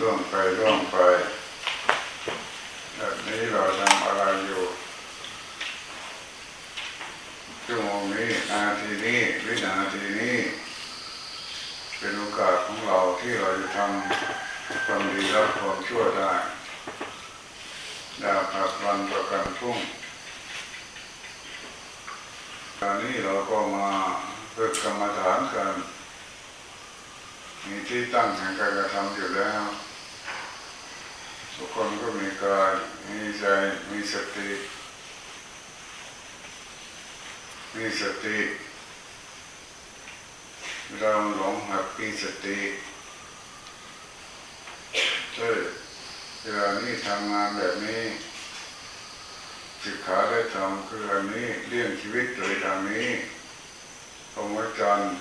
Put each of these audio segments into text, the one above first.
ร่วงไปร่วงไปแบบนี้เราทำอะไรอยู่ชั่วโมงนี้นาทีนี้วินาทีนี้เป็นโอกาสของเราที่เราจะทำความดีและความชั่วได้ดาวขับวันประกันพรุ่งตอนนี้เราก็มาฝึกกรรมฐานกัน มีที่ตั้งแห่งการกระทำอยู่แล้ว ทุกคนก็มีกายมีใจมีสติ มีสติเราหลงหักมีสติเฮ้ยเวลานี้ทำงานแบบนี้สิกขาได้ทำคืออันนี้เลี้ยงชีวิตโดยทางนี้พรหมจรรย์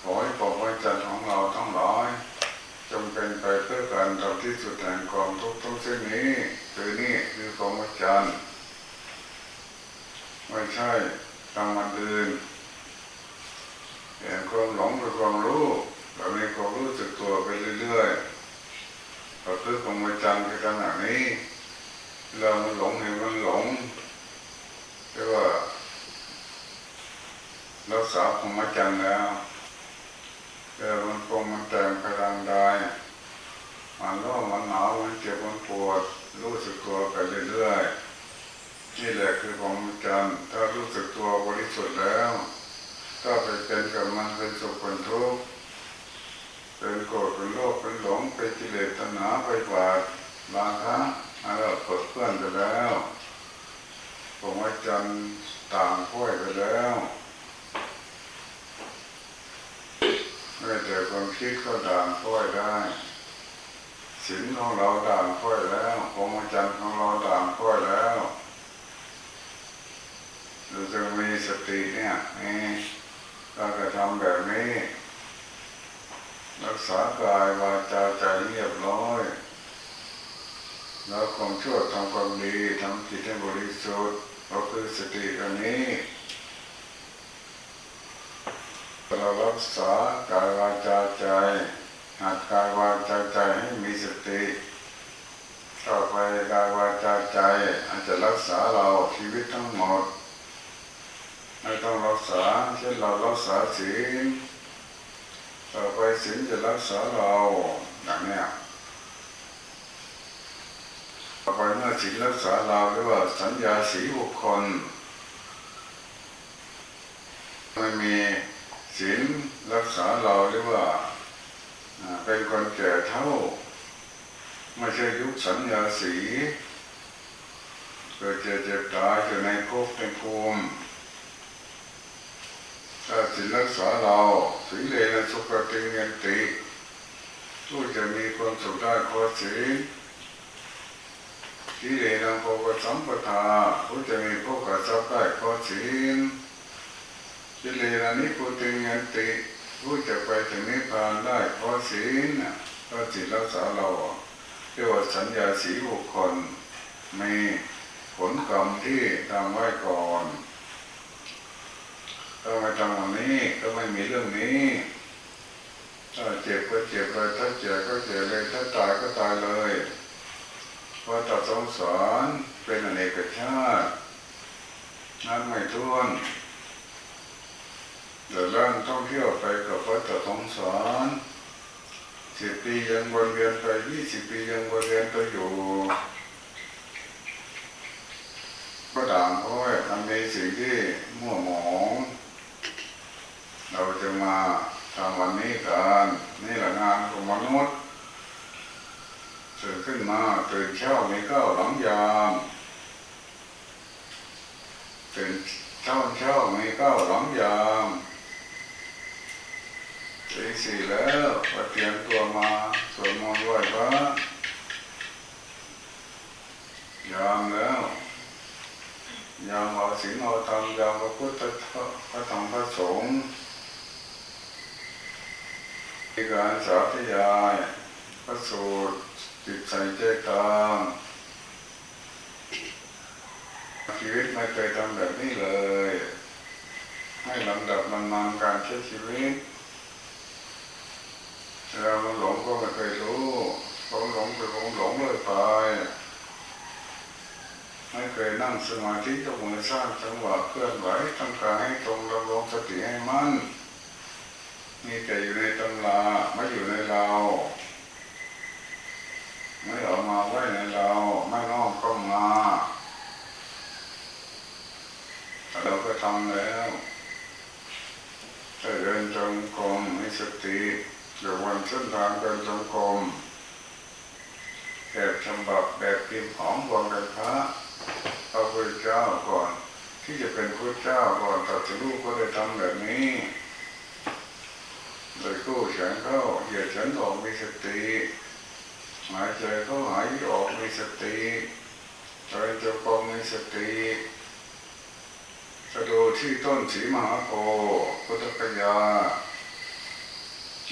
ขอให้พรหมจรรย์ของเราทั้งหลาย จงเป็นไปเพื่อการทำที่สุดแห่งความทุกข์ทั้งสิ้นนี้คือนี่คือพรหมจรรย์ไม่ใช่ทำมันอื่นเห็นความหลงเป็นความรู้เรามีความรู้สึกตัวไปเรื่อยๆเราคือพรหมจรรย์คือขณะนี้ เรามันหลงเห็นมันหลงเรียกว่ารักษาพรหมจรรย์แล้ว แต่มันคงมันแต่งพลังได้มันร้อนมันหนาวมันเจ็บมันปวด รู้สึกตัวไปเรื่อยๆนี่แหละคือพรหมจรรย์ถ้ารู้สึกตัวบริสุทธิ์แล้วถ้าไปเป็นกับมันเป็นสุขเป็นทุกข์เป็นโกรธเป็นโลภเป็นหลงเป็นกิเลสตัณหาไปบาดบางครั้งอันเราเปิดเพื่อนไปแล้วผมว่าจันต่างพ้อยไปแล้ว ไม่แต่ความคิดก็ด่างพ้อยได้ศีลของเราด่างพ้อยแล้วผมว่าจันของเราด่างพ้อยแล้วเราจะมีสติเนี่ยนี่เราจะทำแบบนี้ รักษากายวาจาใจเรียบร้อย แล้วความชั่วทำความดีทำจิตให้บริสุทธิ์ก็คือสติอันนี้ เรารักษากายวาจาใจหัดกายวาจาใจให้มีสติต่อไปกายวาจาใจอาจจะรักษาเราชีวิตทั้งหมดไม่ต้องรักษาเช่นเรารักษาศีลต่อไปศีลจะรักษาเราอย่างนี้ต่อไปเมื่อศีลรักษาเราเรียกว่าสัญญาสีบุคคลไม่มี ศีลรักษาเราเรียกว่าเป็นคนแก่เท่า ไม่ใช่ยุคสัญญาสีเกิดเจ็บเจ็บตายอยู่ในภพในภูมิถ้าศีลรักษาเราสีเลนะสุขติเงินติผู้จะมีความสุขได้ขอศีลสีเลนะโพกสัมปทาผู้จะมีโภกทรัพย์ได้ขอศีล สีเลนะนิพุติเงินติผู้จะไปถึงนิพพานได้ขอศีลก็ศีลรักษาเราเรียกว่าสัญญาสีบุคคลมีผลกรรมที่ทำไว้ก่อนถ้าม่ทำวันนี้ก็ไม่มีเรื่องนี้ถ้าเจ็บก็เจ็บเลยถ้าเจ็บก็เจ็บเลยถ้าตายก็ตายเลยเพราะตัดสงสารเป็นอเนกชาตินั่นไม่ท้วน เดินล่างท่องเที่ยวไปกับพระตัดสงสารสิบปียังวนเวียนไปยี่สิบปียังวนเวียนไปอยู่ก็ด่างเพราะว่ามันสิ่งที่มั่วหมอง เราจะมาทำวันนี้กันนี่แหละงานของมนุษย์ตื่นขึ้นมาตื่นเช้ามีก้าวหลังยามตื่นเช้าเช้ามีก้าวหลังยาม ตีสี่แล้วก็เตรียมตัวมาสวดมนต์ไหว้พระยามแล้วยามเอาศีลเอาธรรมยามพระพุทธพระธรรมพระสงฆ์มีการสาธยายพระสูตรจิตใจเจตามชีวิตไม่เคยทำแบบนี้เลย ให้ลำดับมันนการใช้ชีวิต เรามันหลงก็ไม่เคยรู้เลื่อยไปไม่เคยนั่งสมาธิกับมือสร้างจังหวะเคลื่อนไหวทำกายให้ตรงดำรงสติให้มั่นมีแต่อยู่ในตำราไม่อยู่ในเรา ไม่ออกมาไว้ในเรา ไม่นอกก็มาเราก็ทำแล้วถ้าเดินจงกรมมีสติ อยู่วันเส้นทางเดินจงกรมแบบฉบับแบบพิมพ์ของบวงกันพระพระพุทธเจ้าก่อน ที่จะเป็นพระเจ้าก่อนตัดสู้ก็ได้ทำแบบนี้เลยกู้แขนเข้าเหยียดแขนออกมีสติหายใจเข้าหายออกมีสติใจจะกองมีสติจะดูที่ต้นสีมหาโพธิ์พุทธกยา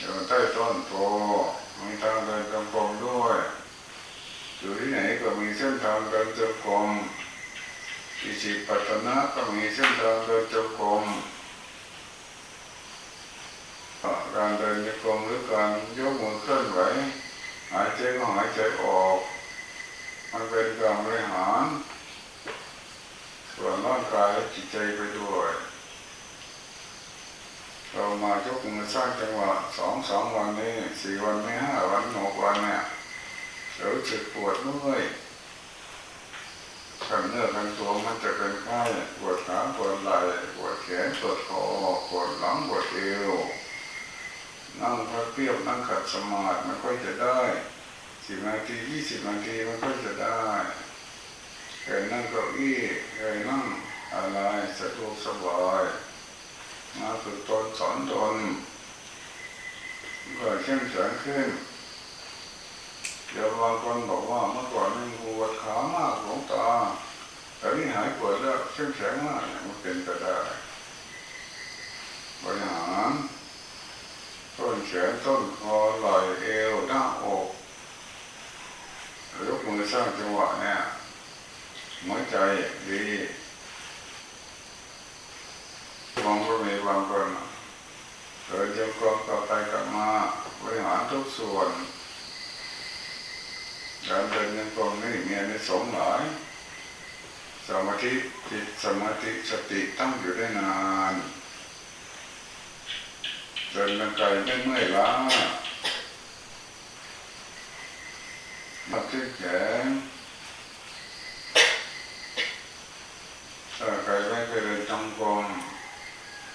อยู่ใต้ต้นโพมีทางเดินจงกรมด้วยอยู่ที่ไหนก็มีเส้นทางเดินจงกรมอิจิปัตนะก็มีเส้นทางเดินจงกรมการเดินจงกรมหรือการยกมือเคลื่อนไหวหายใจก็หายใจออก มันเป็นการบริหาร ส่วนร่างกายและจิตใจไปด้วย เรามายกมือสร้างจังหวะสองสองวันนี้สี่วันนี้ห้าวันหกวันเนี่ยรู้สึกปวดเมื่อยกันเนื้อกันตัวมันจะเป็นไข้ปวดขาปวดไหล่ปวดแขนปวดคอปวดหลังปวดเอวนั่งพักเพียบนั่งขัดสมาธิมันก็จะได้สิบนาทียี่สิบนาทีมันก็จะได้เคยนั่งเก้าอี้เคยนั่งอะไรสะดวกสบาย มาฝึกตนสอนตนก็เข้มแข็งขึ้น เดี๋ยวบางคนบอกว่าเมื่อก่อนมันปวดขามากหลงตา แต่นี่หายปวดแล้วเข้มแข็งมากมันเป็นไปได้บริหารต้นแขนต้นคอไหล่เอวหน้าอกยกมือสร้างจังหวะเนี่ยหัวใจดีบางคน บางคนเดินจงกรมต่อไปกลับมาบริหารทุกส่วนการเดินจงกรมนี่มีอันสงส์หลายสมาธิจิตสมาธิสติตั้งอยู่ได้นานเดินร่างกายไม่เมื่อยล้ามาขึ้นแขนถ้าใครไม่เคยเดินจงกรม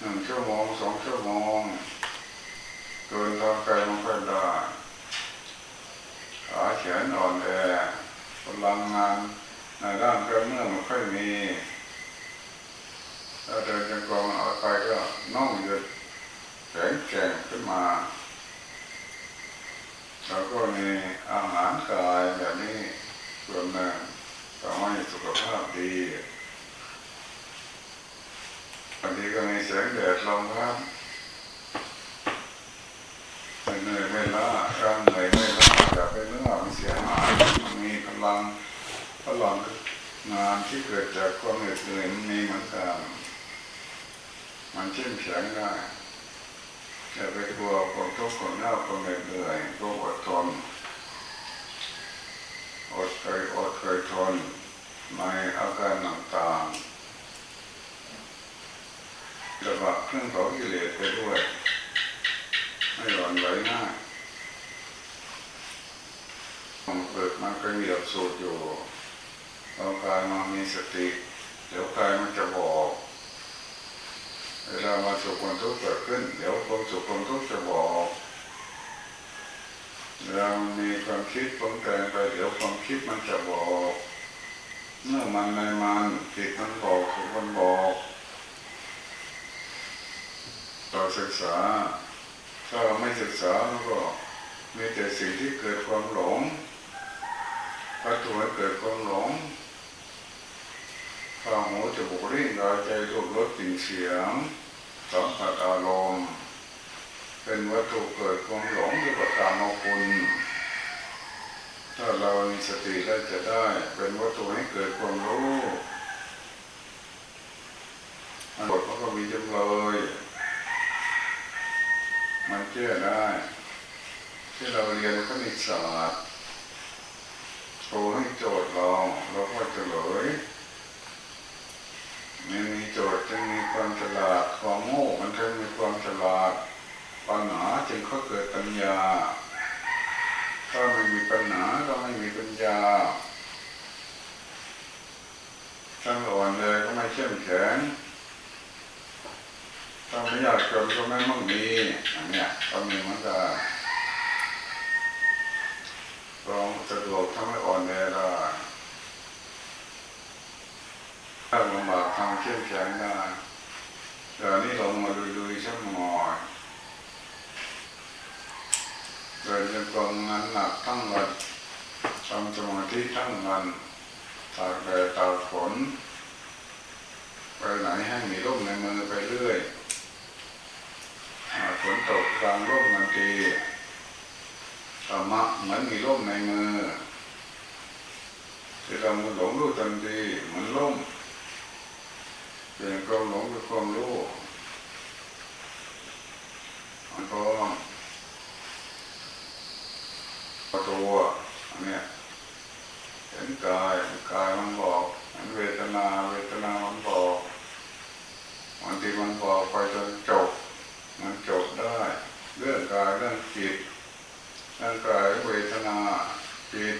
หนึ่ง ชั่วโมงสองชั่วโมงเกินทางไกลมันก็ได้ขาแขนอ่อนแอพลังงานในร่างกายเมื่อมันค่อยมีถ้าเดินจงกรมเอาไปก็น่องหยุดแข็งแกร่งขึ้นมาแล้วก็มีอาหารกายแบบนี้ส่วนหนึ่งทำให้สุขภาพดีางทีก็มีแสงแดดลมพัดไม่เหนื่อยไม่ล้าร่างเหนื่อยไม่ล้าอย่าไปเนื้อมันเสียหายมันมีพลังพลังงานที่เกิดจากความเหนื่อยเหนื่อยมันมีเหมือนกันมันเข้มแข็งได้อย่าไปกลัวความทุกข์ความยาความเหนื่อยเหนื่อยก็อดทนอดเคยอดเคยทนในอาการต่างๆ ระบาดเครื่องเผากิเลสไปด้วยไม่หวั่นไหวง่ายมันเกิดมันก็มีหลักสูตรอยู่เอากายมามีสติ เดี๋ยวกายมันจะบอกเวลามาสุขความทุกข์เกิดขึ้น เดี๋ยวความสุขความทุกข์จะบอกเวลามีความคิดปรุงแต่งไปเดี๋ยวความคิดมันจะบอก เมื่อมันในมันผิดมันบอกถูกมันบอก เราศึกษา ถ้าเราไม่ศึกษาเราก็มีแต่สิ่งที่เกิดความหลงถ้าตัวเกิดความหลงตาหูจมูกลิ้นกายใจรูปรสกลิ่นเสียงสัมผัสอารมณ์เป็นวัตถุเกิดความหลงหรือประการมคุณ ถ้าเรามีสติแล้วจะได้เป็นวัตถุให้เกิดความรู้บทมันก็มีจำเลย มันเชื่อได้ ที่เราเรียนคณิตศาสตร์รูให้โจทย์เราเราก็เฉลยไม่มีโจทย์จึงมีความฉลาดความโง่มันจึงมีความฉลาดปัญหาจึงเขาเกิดปัญญา ถ้าไม่มีปัญหาก็ไม่มีปัญญาถ้าอ่อนแรงก็ไม่เข้มแข็ง ถ้าไม่อยากจนก็ไม่มั่งมีอันเนี้ยก็มีมือนกันลองสะดวกทำให้อ่อนแรงได้ถ้าลำบากทำเข้มแข็งได้เดี๋ยวนี้ลงมาลุยๆสักหน่อยเดินจงกรมงานหนักทั้งวันทำสมาธิทั้งวันตากแดดตากฝนไปไหนให้มีร่มในมือไปเรื่อย ฝนตกกลางร่มมันทีธรรมะเหมือนมีร่มในมือที่เราหลงรู้ทันทีเหมือนร่มเปลี่ยนความหลงเป็นความรู้มันก็ตัวอันเนี้ยเห็นกายกายมันบอกเห็นเวทนาเวทนามันบอกบางทีมันบอกไปจนจบ มันจบได้ เรื่องกายเรื่องจิต เรื่องกายเวทนาจิต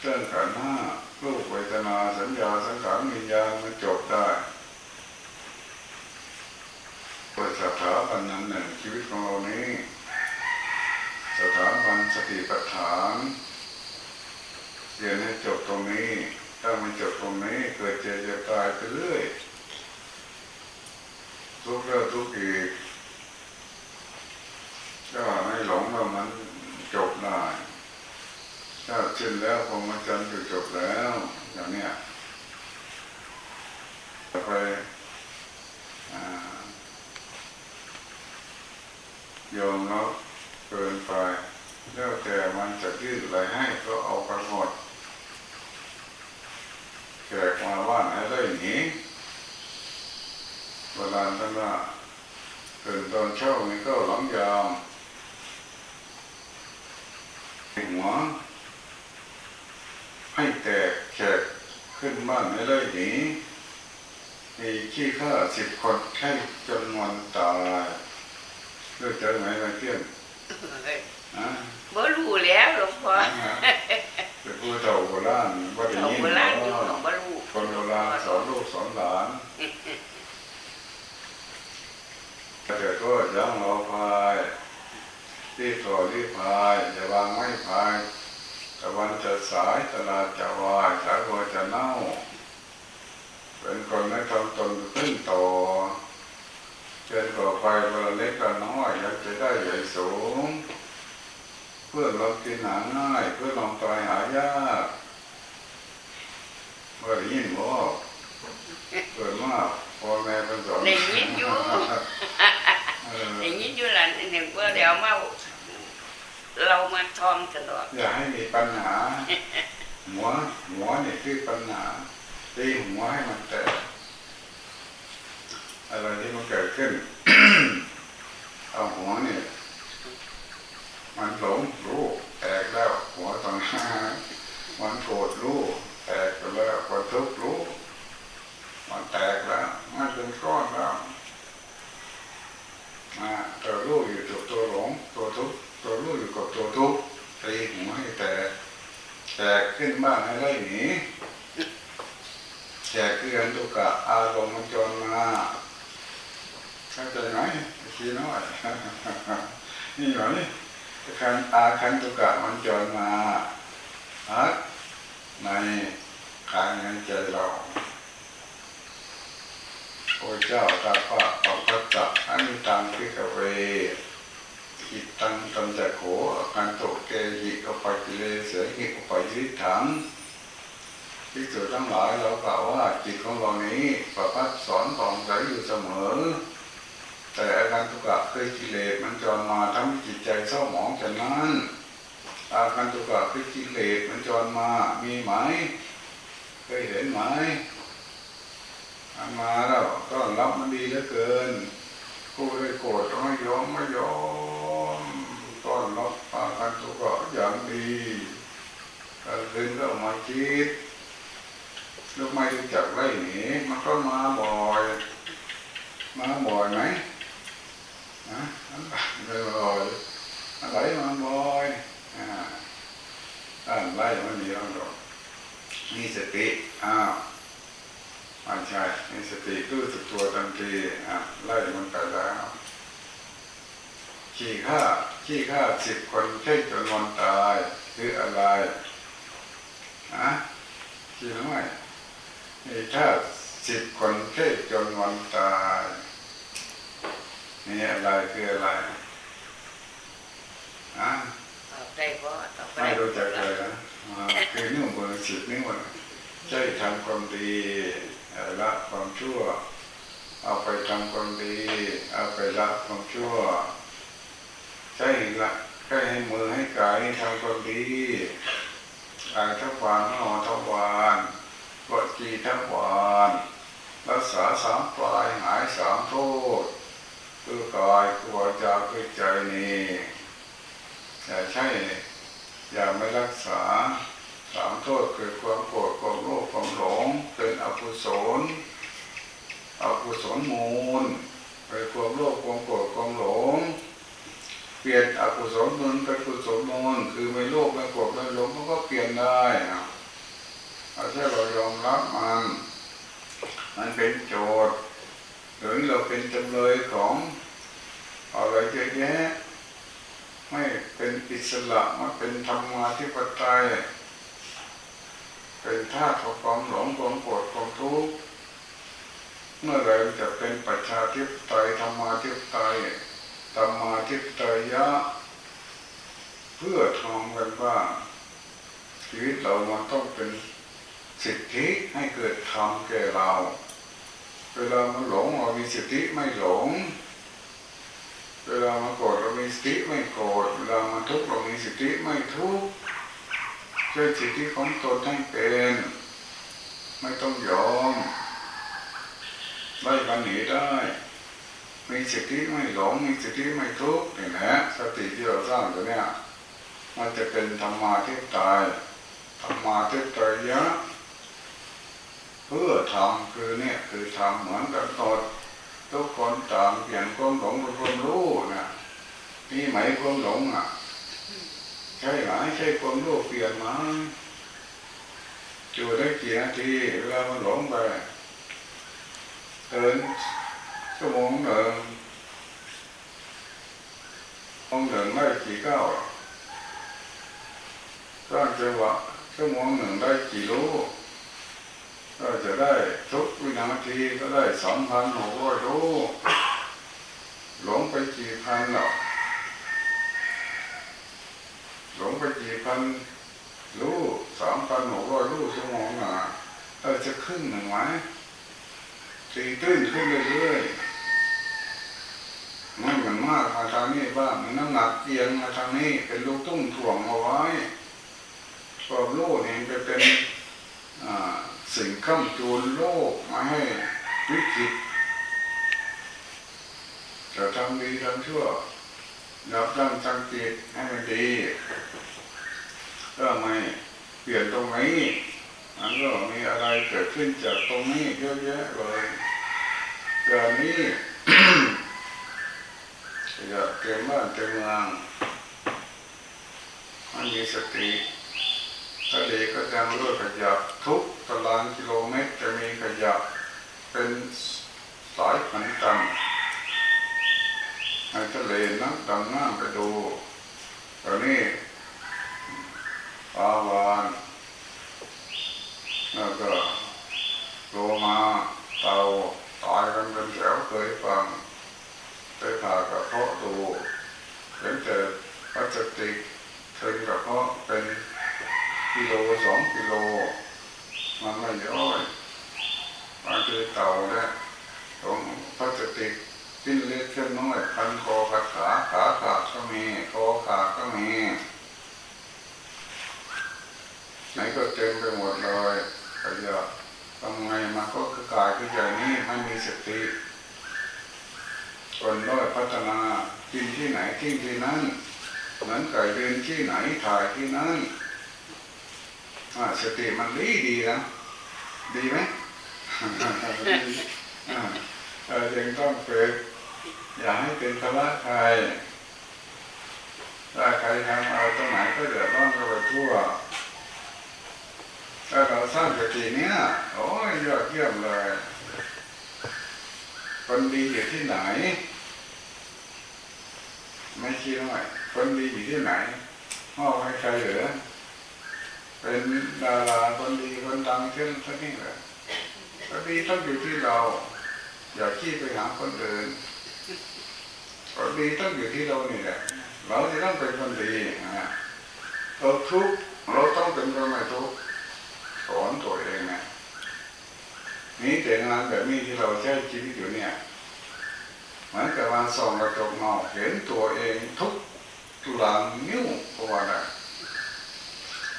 เรื่องขันธ์ห้ารูปเวทนาสัญญาสังขารวิญญาณมันจบได้เปิดสถาบันนั้นหนึ่งชีวิตของเรานี้ สถาบันสติปัฏฐานเรียนให้จบตรงนี้ถ้ามันจบตรงนี้เกิดเจ็บจะตายไปเรื่อยทุกเรื่องทุกอีกก็ไม่หลงว่ามัน ได้ ถ้าเช่นแล้วคงมันจันทร์จะจบแล้ว อย่างเนี้ยจะไปโยมเนาะเกินไปแล้วแต่มันจะยื่นอะไรให้ก็เอาไปหมดแขกมาว่านให้ได้หนีเวลาท่านว่าตื่นตอนเช้านี่ก็หลังยามหั ว ให้แตกแขกขึ้นบ้านให้ได้หนีมีขี้ข้าสิบคนแค่จนวันตายเลือกเจอไหมมาเที่ยงบ่รู้แล้วหลวงพ่อเป็นผู้เฒ่าโบราณว่าได้เขายินโบราณอยู่ว่าเขาบ่รู้คนโบราณสอนลูกสอนหลานแต่ก็ยังรอพาย รีบต่อรีบพายอย่าวางไม่พายตะวันจะสายตลาดจะวายสายบัวจะเน่า เป็นคนไม่ทำตนขึ้นต่อเชิญก่อไฟเวลาเล็กก็น้อยอยากจะได้ใหญ่สูง เพื่อเรากินหาง่าย เพื่อลองตายหายากเมื่อได้ยินบ่เกิดมากพ่อแม่เป็นสอนได้ยินอยู่เออได้ยินอยู่ล่ะนี่ว่าเดี๋ยวมา เรามาทองตลอดอย่าให้มีปัญหา หัวหัวนี่ยคือปัญหาตีหัวให้มันแตกอะไรที่มันเกิดขึ้น เอาหัวเนี่ยนหลงรู้แตกแล้วหัวตอนหน้ามันโกรธรู้แตกไปแล้วมันทุกข์รู้ มันแตกแล้วมันเป็นก้อนแล้วอ่าตัวรู้อยู่กับตัวหลงตัวทุกข์ตัวรู้อยู่กับตัวทุกข์ตีหัวให้แตกแตกขึ้นบ้างให้ไล่หนีแตกคืออันตุกะอารมณ์มันจรมาเข้าใจไหมทีน้อย นี่หน่อยคันอาคันตุกะมันจรมาฮักในกายในใจเราโอ้เจ้าตาปะปัปปะตะอนิตังพิกเวอิตังตัมจักโขอาการโตเกหิอปัจจิเลเสหิอุปยิถังที่สุดทั้งหลายเรากล่าวว่าจิตของเรานี้ประพัดสอนผ่องใสอยู่เสมอ แต่อาการทุกข์คือกิเลสมันจรมาทำให้จิตใจเศร้าหมองฉะนั้น อาการทุกข์คือกิเลสมันจรมา มีไหมเคยเห็นไหมมาแล้วก็รับมันดีเหลือเกินผู้ได้โกรธไม่ยอมไม่ยอมต้อนรับอาการทุกข์อย่างดีกลางคืนก็คิดลูกไม่รู้จักไล่หนีมันก็มาบ่อย มาบ่อยไหม นะเลยบ่อยอะไรมาบ่อยอ่าอ่านไล่มันมีแล้วหรอกมีสติอ้าวไม่ใช่มีสติรู้สึกตัวทันทีอะไล่มันไปแล้วขี้ข้าขี้ข้าสิบคนใช่จนวันตายคืออะไรนะขี้น้อยมีข้าสิบคนใช่จนวันตาย นี่อะไรคืออะไรอะตอบได้บ่ตอบไม่รู้จักเลยนะอ่าคือนุ่มเบอร์สิบนี่หมดใช่ทำความดีละความชั่ว เอาไปทำความดี เอาไปละความชั่ว ใช่ละใช่ให้มือให้กายทำความดีอายทัวานนอทวานกดจีทัวานรักษาสามปลายหายสามโทษ คือกายคือวาจาคือใจนี่อย่าใช่อย่าไม่รักษาสามโทษคือความโกรธความโลภความหลงเป็นอกุศลอกุศลมูลเป็นความโลภความโกรธความหลงเปลี่ยนอกุศลมูลเป็นกุศลมูลคือไม่โลภไม่โกรธไม่หลงมันก็เปลี่ยนได้นะเอาแค่เรายอมรับมัน มันเป็นโจทย์ หรือเราเป็นจำเลยของอะไรเยอะแยะไม่เป็นอิสระมาเป็นธรรมาธิปไตยเป็นท่าตุของความหลงความโกรธความทุกข์เมื่อไรจะเป็นประชาธิปไตยธรรมาธิปไตยธรรมาธิปไตยะเพื่อทำกันว่าชีวิตเรามันต้องเป็นสิทธิให้เกิดธรรมแก่เรา เวลามันหลงเรามีสิทธิไม่หลง เวลามันโกรธเรามีสติไม่โกรธ เวลามันทุกข์เรามีสติไม่ทุกข์ช่วยสิทธิของตนให้เป็น ไม่ต้องยอมไล่กันหนีได้ มีสติไม่หลง มีสติไม่ทุกข์นี่แหละสติที่เราสร้างตัวเนี้ยมันจะเป็นธรรมาทิฏฐายธรรมาทิฏฐายะ เพื่อทำคือเนี่ยคือทำเหมือนกันหมดทุกคนต่างเปลี่ยนความหลงเป็นความรู้นะนี่ไหมความหลงอะ ใช่ไหมใช่ความรู้เปลี่ยนไหมอยู่ได้กี่นาทีเวลามันหลงไปเดินชั่วโมงหนึ่งมงหนึ่งได้กี่ก้าวสร้างจังหวะชั่วโมงหนึ่งได้กี่รู้ ก็จะได้ทุกวินาทีก็ได้สองพันหกร้อยรู้หลงไปกี่พันหรอกหลงไปกี่พันรู้สามพันหกร้อยรู้ชั่วโมงอะเออจะขึ้นหนึ่งไหมตีตื้นขึ้นเรื่อยๆไม่เหมือนมากมาทางนี้บ้างมันน้ำหนักเอียงมาทางนี้เป็นลูกตุ้งถ่วงเอาไว้ความรู้นี่ไปเป็นอ่า สิ่งข้ามจูนโลกมาให้วิกฤตจะทำดีทำชั่วยับยั้งสังเกตให้มันดีก็ไม่เปลี่ยนตรงนี้มันก็มีอะไรเกิดขึ้นจากตรงนี้เยอะแยะเลยเกิดนี้จะเต็มบ้านเต็มเมืองมันมีสติ ทะเลก็จะเลือกขยะทุกตารางกิโลเมตรจะมีขยะเป็นสายพันธุ์กันในทะเลนักดำน้ำไปดูตอนนี้ปลาวานแล้วก็โลมาเต่าตายกันเป็นแถวเคยฟังไปผ่ากระเพาะดูเห็นแต่พลาสติกเทินกระเพาะเป็น กิโลสองกิโล มันไม่ย่อยบางทีเต่าเนี่ยของพลาสติกชิ้นเล็กชิ้นน้อยพันคอขาขาขาขาดก็มีคอขาดก็มีไหนก็เต็มไปหมดเลยขยะทำไงมันก็คือกายคือใจนี้ไม่มีสติคนน้อยพัฒนากินที่ไหนทิ้งที่นั่นเหมือนไก่เดินที่ไหนถ่ายที่นั่น สติมันดีดีนะดีไหมเออยังต้องฝึกอย่าให้เป็นภาระใครถ้าใครทำเอาตรงไหนก็เดือดร้อนกันไปทั่วถ้าเราสร้างสติเนี้ยโอ้ยยอดเยี่ยมเลยคนดีอยู่ที่ไหน ไม่คิดหน่อยคนดีอยู่ที่ไหนมอบให้ใครเหรือ เป็นดาราคนดีคนดังเช่นท่านนี่แหละคนดีต้องอยู่ที่เรา อย่าขี้ไปหาคนอื่นคนดีต้องอยู่ที่เรานี่แหละเราจะต้องเป็นคนดีนะเราทุกข์เราต้องเป็นคนไม่ทุกข์สอนตัวเองนะนี่แต่งานแบบนี้ที่เราใช้ชีวิตอยู่เนี่ยเหมือนกับวันส่องกระจกเงาเห็นตัวเองทุกทุลังนิ้วตัวน่ะ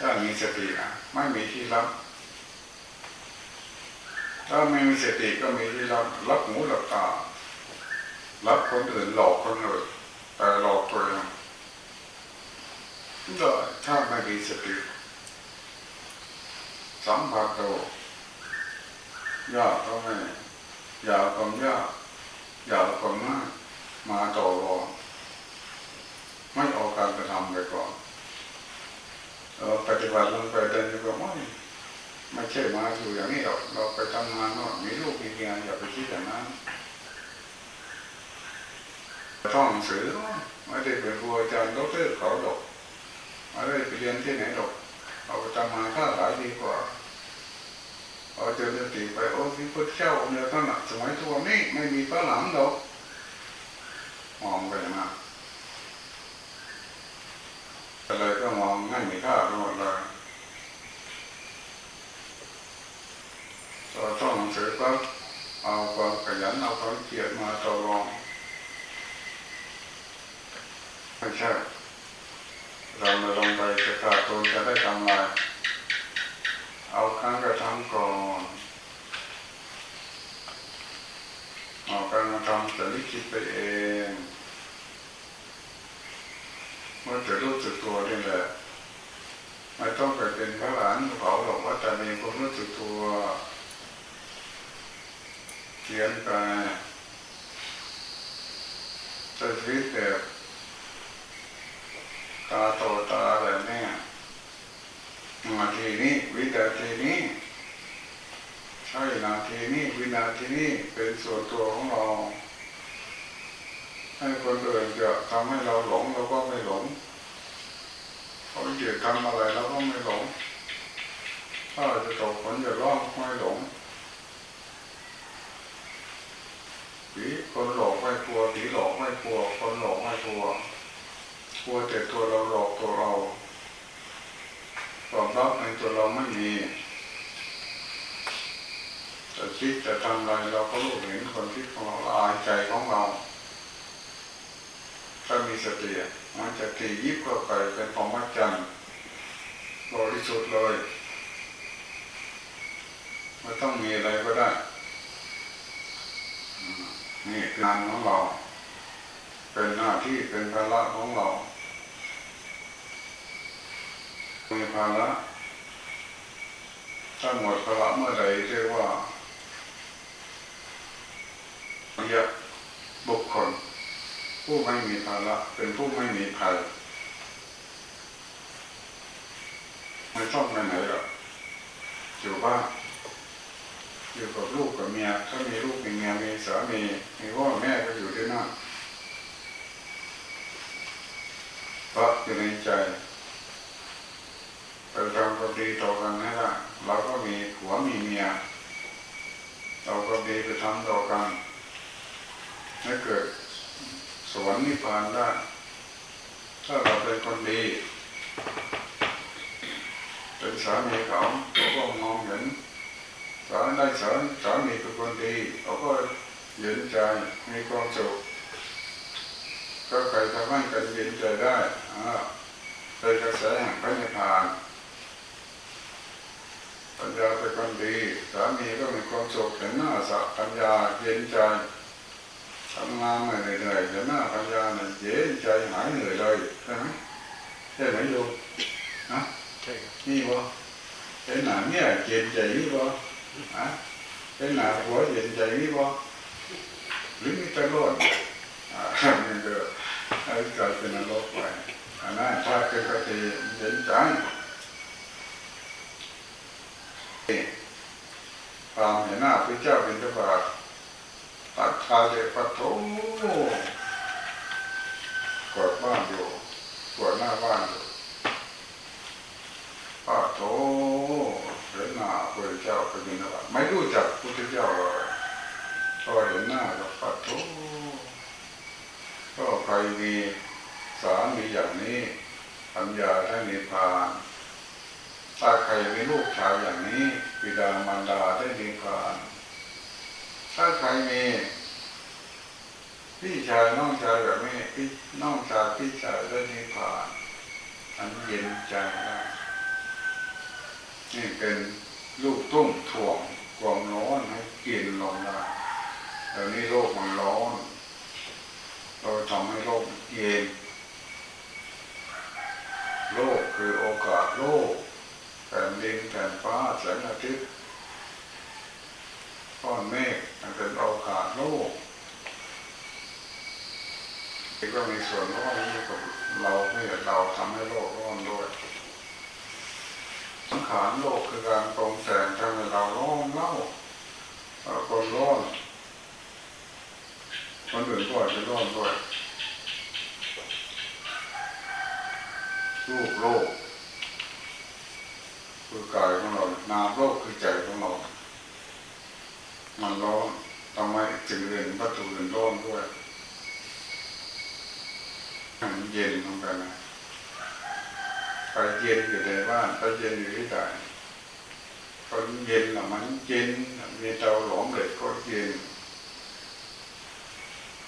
ถ้ามีสตินะไม่มีที่รับ ถ้าไม่มีสติก็มีที่รับรับหูรับตารับคนอื่นหลอกคนอื่นแต่หลอกตัวเองก็ถ้าไม่มีสติสัมผัสตัวยากก็ไม่อยากความยากอยากความง่ายมาต่อรองไม่ออกการกระทำไปก่อน เออปฏิบัติลงไปเดินก็ไม่ไม่ใช่มาอยู่อย่างนี้หรอกเราไปทำงานนาะมีลูกมีเมียอย่าไปคิดอย่างนั้นท่องหนังสือไม่ได้เป็นครูอาจารย์ดอกเตอร์เขาหรอกไม่ได้ไปเรียนที่ไหนหรอกเอาไปทำงานค้าขายดีกว่าเอาเจอเรื่องตีไปโอ้ที่พุทธเจ้าเนี่ยท่านสมัยตัวนี้ไม่มีฝรั่งหรอกมองไปนั้น อะไรก็มองไม่มีค่าไปหมดเลยตอนท่องหนังสือก็เอาความขยันเอาความเกียรมาต่อรองไม่ใช่เรามาลงไปจะขาดทุนจะได้กำไรเอาครั้งกระทำก่อนเอาการมาทำจะลิขิตไปเอง มื่อจะรู้สึกตัวนี่แหละไม่ต้องไปเป็นพระหลานเขาหรอกว่าแต่มีความรู้สึกตัวเขียนไปจะชีวิตแบบตาโตตาแบบนี้นาทีนี้วินาทีนี้ใช่นาทีนี้วินาทีนี้เป็นส่วนตัวของเรา ให้คนอื่นจะทำให้เราหลงเราก็ไม่หลงเขาจะทำอะไรเราก็ไม่หลง ถ้าจะตกผลจะร้องไม่หลงผีคนหลอกไม่กลัวผีหลอกไม่กลัว คนหลอกไม่กลัว กลัวแต่ตัวเราหลอกตัวเราความรับในตัวเราไม่มีจะคิดจะทำอะไรเราก็รู้เห็นคนคิดของเราอายใจของเรา ถ้ามีสติมันจะตียิบเข้าไปเป็นของมัจจันบริสุทธิ์เลยไม่ต้องมีอะไรก็ได้ นี่งานของเรา เป็นหน้าที่เป็นภาระของเรามีภาระถ้าหมดภาระเมื่อใดเรียกว่าเยอะบุคคล ผู้ไม่มีภาระเป็นผู้ไม่มีภัยไม่ต้องไปไหนหรอกอยู่บ้านอยู่กับลูกกับเมียถ้ามีลูกมีเมียมีสามีมีพ่อแม่ก็อยู่ที่นั่นเพราะอยู่ในใจเราทำความดีต่อกันให้ได้เราก็มีผัวมีเมียเราก็ดีไปทำต่อกันให้เกิด สวรรค์นิพพานได้ ถ้าเราเป็นคนดี เป็นสามีเขาเขาก็มองเห็นสาได้สาสามีเป็นคนดีเขาก็เย็นใจมีความสุขก็ใครทำให้กันเย็นใจได้อ่าเป็นกระแสแห่งพระนิพพานปัญญาเป็นคนดี สามีก็มีความสุขเห็นหน้าสักปัญญาเย็นใจ ทำงานเหนื่อยๆเห็นหน้าปัญญาเนี่ยเย็นใจหายเหนื่อยเลยใช่ไหมใช่ไหมโยมนะใช่ครับนี่วะเห็นหน้าเนี่ยเย็นใจนี่บ่อะเห็นหน้าผัวเย็นใจนี่บ่หรือมีแต่ร้อนอ่ามันก็ให้กลายเป็นนรกไปอันนั้นถ้าเป็นกติเย็นใจความเห็นหน้าพระเจ้าเป็นเจ้าบาท ปัดคาเดปัดโถกดบ้านอยู่กดหน้าบ้านอยู่ปัดโถเห็นหน้าพระเจ้าเป็นเจ้าบาทไม่รู้จักพระเจ้าเลยพอเห็นหน้าก็ปัดโถก็ใครมีสามีอย่างนี้ปัญญาได้นิพพานถ้าใครมีลูกชายอย่างนี้บิดามารดาได้นิพพานถ้าใครมี พี่ชายน้องชายแบบนี้พี่น้องชายพี่ชายได้นิพพานอันเย็นใจได้นี่เป็นลูกตุ้มถ่วงความร้อนให้กินลงได้เดี๋ยวนี้โลกมันร้อน เราทำให้โลกเย็นโลกคือโอกาสโลกแผ่นดินแผ่นฟ้าแสงอาทิตย์ก้อนเมฆมันเป็นโอกาสโลก ที่ก็มีส่วนร่วมนี้กับเราที่เราทำให้โลกร้อนด้วยสังขารโลกคือการปรงแต่งทำให้เราร้อนเล่าเราคนร้อนคนอื่นก็อาจจะร้อนด้วยรูปโลกคือกายของเรานามโลกคือใจของเรามันร้อนทำไมจึงเรียนวัตถุอื่นร้อนด้วย เย็นลงไปนะไปเย็นอยู่ในบ้านไปเย็นอยู่ที่ไหนคนเย็นละมันเย็นมีเตาหลอมเหล็กก็เย็น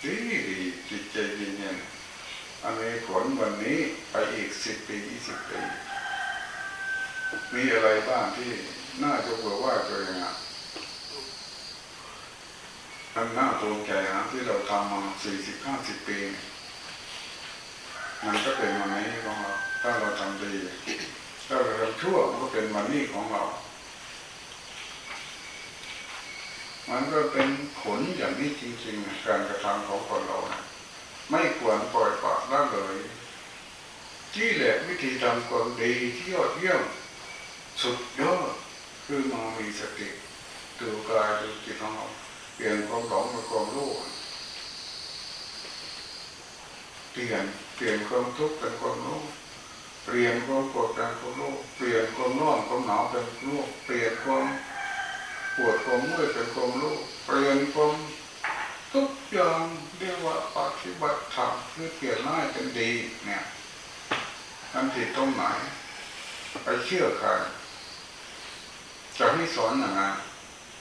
ดีดีจิตใจเย็นเนี่ยอันนี้ผลวันนี้ไปอีกสิบปียี่สิบปีมีอะไรบ้างที่น่าจะเบื่อว่าตัวเองอะทำหน้าภูมิใจนะที่เราทำมาสี่สิบห้าสิบปี มันก็เป็นวันนี้ของเรา ถ้าเราทำดี ถ้าเราทำชั่วมันก็เป็นวันนี้ของเรา มันก็เป็นผลอย่างนี้จริงๆ การกระทำของคนเรานะไม่ควรปล่อยปละละเลยที่แหละวิธีทำความดีที่ยอดเยี่ยมสุดยอดคือมามีสติดูกายดูจิตของเราเปลี่ยนความหลงเป็นความรู้เปลี่ยน เปลี่ยนความทุกข์เป็นความรู้เปลี่ยนความโกรธเป็นความรู้เปลี่ยนความร้อนความหนาวเป็นความรู้เปลี่ยนความปวดความเมื่อยเป็นความรู้เปลี่ยนความทุกอย่างเรียกว่าปฏิบัติธรรมคือเปลี่ยนร้ายเป็นดีเนี่ยมันผิดตรงไหนไปเชื่อใครจะให้สอนอย่างไง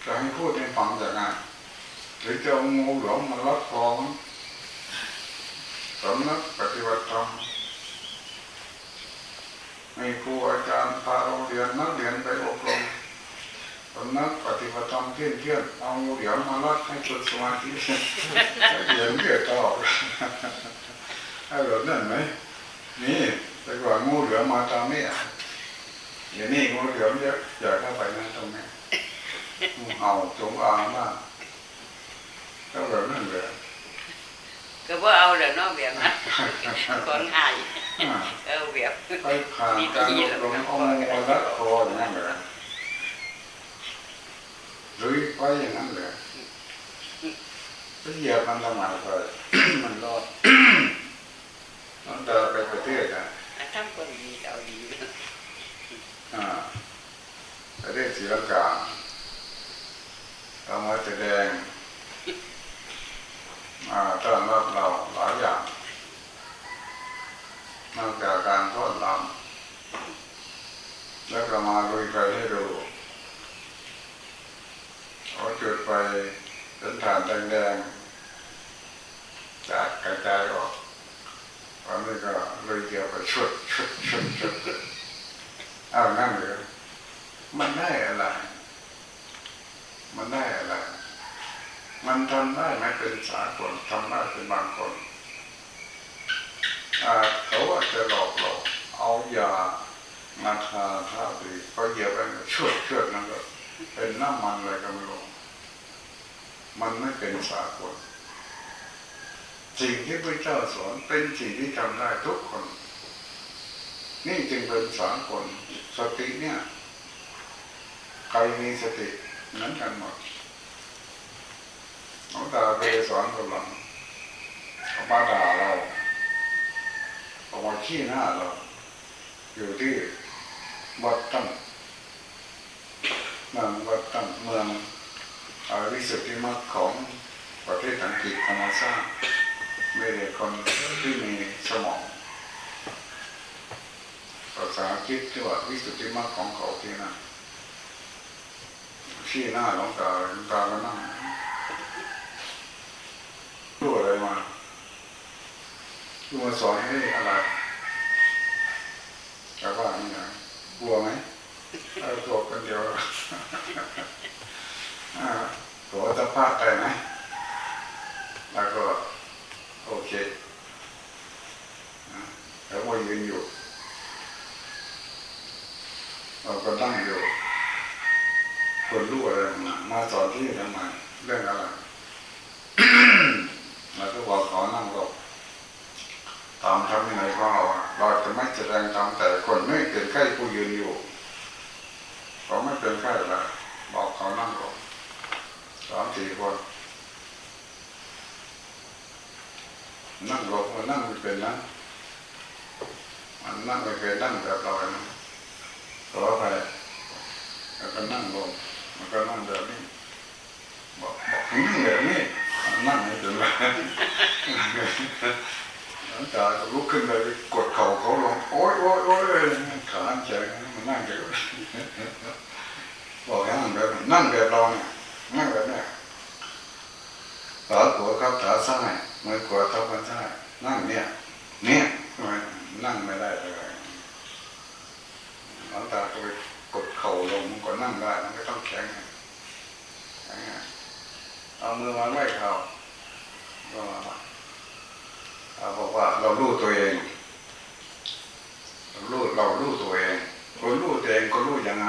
จะให้พูดให้ฟังอย่างไงหรือจะเอางูหลงมาลัดคอ สำนักปฏิบัติธรรมให้ครูอาจารย์พาเราเรียนนักเรียนไปอบรมสำนักปฏิบัติธรรมเที่ยนเที่ยนเอางูเหลี่ยมมาลัดให้ฝึกสมาธิเหรียนเรียกตลอดให้แบบนั้นไหมนี่แต่ก่อนงูเหลือมาตามนี่อย่างนี้งูเหลือมเยอะอยากเข้าไปนะตรงนี้งูเห่าจงอางมากก็แบบนั้นเลย ก็บ่เอาแล้วเนาะแบบนั้นคนหายเออแบบไปผ่านการอบรมเอางูมาลัดคออย่างนั้นเลยหรือไปอย่างนั้นเลยไปเหยียบมันทำไมไปมันรอดมันเดินไปประเทศอะทำคนดีเอาดีอ่าประเทศศรีลังกาเอามาแสดง มาต้อนรับเราหลายอย่างนอกจากการทอดลำแล้วก็มาลุยไฟให้ดูเอาจุดไฟเป็นฐานแดงๆจากกระจายออกตอนนี้ก็เลยเกี่ยวไปชุดชุดชุดชุดอ้าวนั่งเลยมันได้อะไร มันได้อะไร มันทำได้ไหม เป็นสากลทำได้เป็นบางคนอ่าเขาอาจจะหลอกเราเอายามาทาทาไปก็เหยียบไปช่วยช่วยนั่นก็เป็นน้ำมันอะไรก็ไม่รู้มันไม่เป็นสากลสิ่งที่พระเจ้าสอนเป็นสิ่งที่ทำได้ทุกคน นี่จึงเป็นสากลสติเนี่ยใครมีสตินั้นกันหมด หลวงตาเคยสอนกำลังเขามาด่าเราเอามาขี้หน้าเรา อยู่ที่วัดตั้งเมืองวัดตั้งเมืองอาวิสุทธิมรรคของประเทศอังกฤษธรรมชาติไม่ได้คนที่มีสมองภาษาคิดที่ว่าวิสุทธิมรรคของเขาที่นั่นขี้หน้าหลวงตาหลวงตาก็นั่งรู้อะไรมา รู้มาสอนให้อะไรชาวบ้านนี่นะกลัวไหมเอาตัวคนเดียวตัวจะพลาดไปไหมแล้วก็โอเคแล้วมายืนอยู่เราก็นั่งอยู่คนรู้อะไรมามาสอนที่ทำไมเรื่องอะไรแล้วก็บอกเขานั่งลง ตามทำยังไงก็เราเราจะไม่แสดงตามแต่คนไม่เป็นไข้ผู้ยืนอยู่เขาไม่เป็นไข้ละบอกเขานั่งลงสามสี่คนนั่งลงมันนั่งไม่เป็นนะมันนั่งไม่เคยนั่งแบบเรานะขอไปแล้วก็นั่งลงมันก็นั่งแบบนี้บอกบอกนั่งแบบนี้นั่งไม่เป็นไร หลังจากลุกขึ้นเลยกดเข่าเขาลงโอ๊ยโอ๊ยโอ๊ยขาแข็งมันนั่งแบบบอกให้นั่งแบบนั่งแบบเราเนี่ยนั่งแบบนี้ขาขวาครับขาซ้ายมือขวาทับกันซ้ายนั่งเนี่ยเนี่ยนั่งไม่ได้เลยหลังจาก็ไปกดเข่าลงมันก็นั่งได้มันก็ต้องแข็งเอามือมาไว้เข่าก็ เราบอกว่าเรารู้ตัวเองเรารู้เรารู้ตัวเองคนรู้ตัวเองก็รู้ยังไง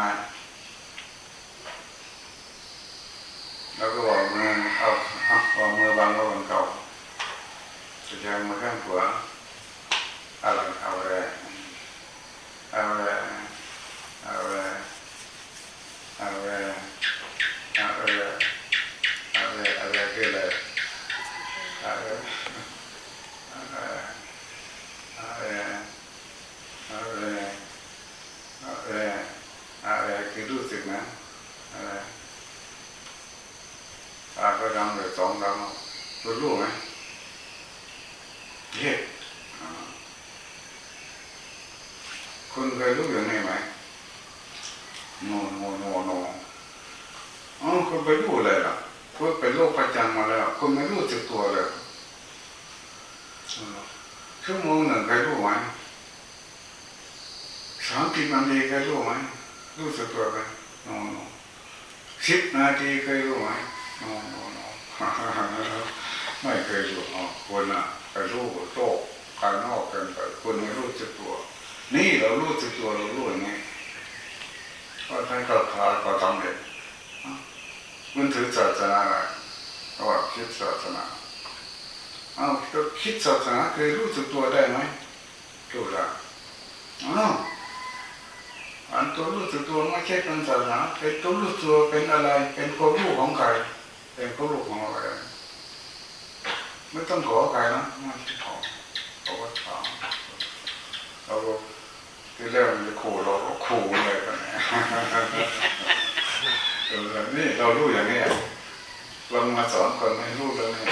แล้วก็บอกมือเอาเอามือบางก็บางเก่าจะแทงมาข้างขวาอะไรเอาเลยเอาเลยเอาเลยเอาเลยเอาเลยเอาเลยเอาเลยคือเลยเอาเลยเอาเลยเอาเลยเอาเลยเอาเลยเอาเลยคือรู้สึกนะเอาเลยตาก็ดำ เลยสองดำรู้รู้ไหมเย็ดคุณเคยรู้อย่างนี้ไหมโนโนโนโนอ๋อคุณไปรู้เลยล่ะคุณเป็นโรคประจำมาแล้ว คุณไม่รู้จักตัวเลยชั่วโมงหนึ่งเคยรู้ไหมสามสิบนาทีเคยรู้ไหมรู้สึกตัวไหมโนโนสิบนาทีเคยรู้ไหมนโนโน ไม่เคยรู้อ๋อคนอะไปรู้โตกภายนอกกันไปคุณไม่รู้จักตัว นี่เรารู้จักตัวเรารู้อย่างนี้ก็ท่านก็พาก็ทำเองมันถือศาสนาอะไรก็ว่าคิดศาสนาเอาก็คิดศาสนาเคยรู้สึกตัวได้ไหมรู้ได้อ้าวอันตัวรู้สึกตัวไม่ใช่เป็นศาสนาเป็นตัวรู้ตัวเป็นอะไร เป็นความรู้ของใคร เป็นความรู้ของอะไรไม่ต้องขอใครนะม่ต้องขอเขาก็ถามเราที่แรกมันจะขู่เราก็ขู่เลยกันเนี่ยนี่เรารู้อย่างนี้เรามาสอนคนให้รู้เรื่องนี้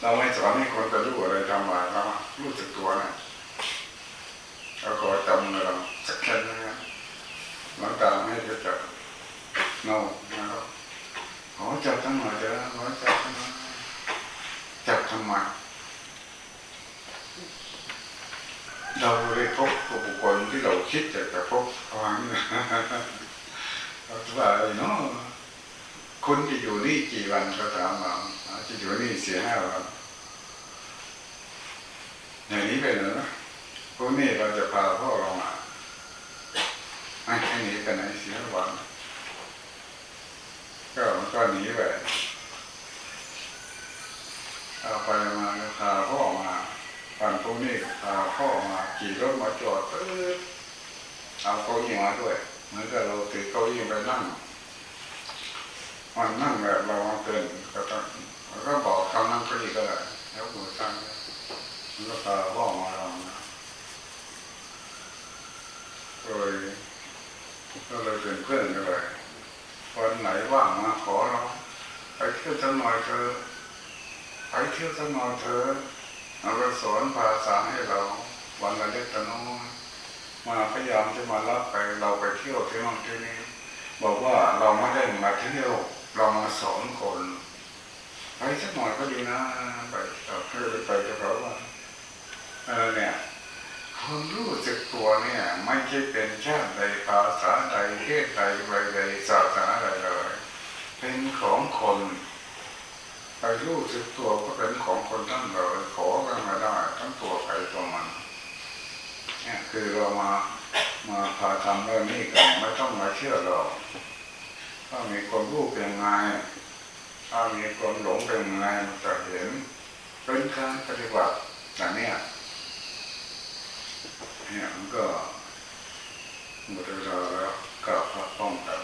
เราไม่สอนให้คนจะรู้อะไรทำมาเรารู้จักตัวนะเราขอจำเราสักแค่นี้นหลังตาให้จะจับเงานะ ขอจับทั้งหน่อยเด้อขอจับทั้งจับทำไมเราได้พบกับบุคคลที่เราคิดจะจะพบครั้งว่าเนาะคุนจะอยู่นี่กี่วันก็ตามมาจะอยู่นี่เสียห้าวันอย่างนี้ไปเลยนะพวกนี้เราจะพาพ่อเรามาให้หนีไปไหนเสียวัน ก็มันก็หนีไปเอาไปมาพาพ่อมาวันพรุ่งนี้พาพ่อมาขี่รถมาจอดปึ๊บเอาเก้าอี้มาด้วยเหมือนกับเราถือเก้าอี้ไปนั่งมันนั่งแบบเรามาเกินก็ต้องแล้วก็บอกคำนั่งก็ดีก็ได้แล้วมือตั้งมันก็พาพ่อมาลองนะโดยก็เลยเป็นเพื่อนกันเลย วันไหนว่างมาขอเราไปเที่ยวสักหน่อยเธอไปเที่ยวสักหน่อยเธอเราก็สอนภาษาให้เรา วันละเล็กละน้อยมาพยายามจะมารับไปเราไปเที่ยวที่นั่นที่นี่บอกว่าเราไม่ได้มาเที่ยวเรามาสอนคนไปสักหน่อยก็ดีนะไปเอาเพื่อไปกับเขาว่าเออเนี่ย คนรู้สึกตัวเนี่ย ไม่ใช่เป็นชาติใดภาษาใดเพศใดวัยใดศาสนาใดเลย เป็นของคนไปรู้สึกตัวก็เป็นของคนทั้งเลยขอกันมาได้ทั้งตัวใครตัวมันเนี่ยคือเรามามาพาทำเรื่องนี้กันไม่ต้องมาเชื่อเราถ้ามีคนรู้เป็นไงถ้ามีคนหลงเป็นไงมันจะเห็นเป็นการปฏิบัติ เนี่ยมันก็หมดเวลาแล้วกลับมาป้องกัน